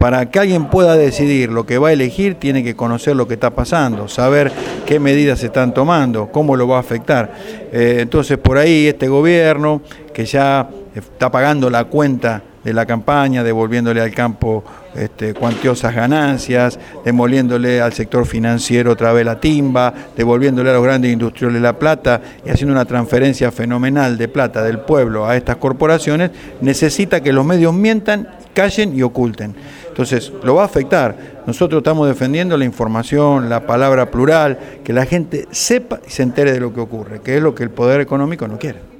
Para que alguien pueda decidir lo que va a elegir, tiene que conocer lo que está pasando, saber qué medidas se están tomando, cómo lo va a afectar. Eh, entonces, por ahí este gobierno, que ya está pagando la cuenta de la campaña, devolviéndole al campo este, cuantiosas ganancias, demoliéndole al sector financiero otra vez la timba, devolviéndole a los grandes industriales la plata y haciendo una transferencia fenomenal de plata del pueblo a estas corporaciones, necesita que los medios mientan, callen y oculten. Entonces, lo va a afectar. Nosotros estamos defendiendo la información, la palabra plural, que la gente sepa y se entere de lo que ocurre, que es lo que el poder económico no quiere.